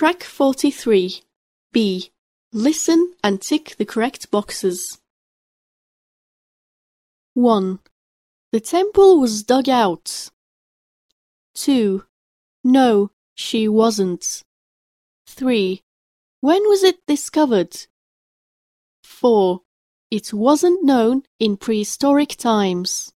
Track 43. B. Listen and tick the correct boxes. 1. The temple was dug out. 2. No, she wasn't. 3. When was it discovered? 4. It wasn't known in prehistoric times.